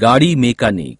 गाड़ी मैकेनिक।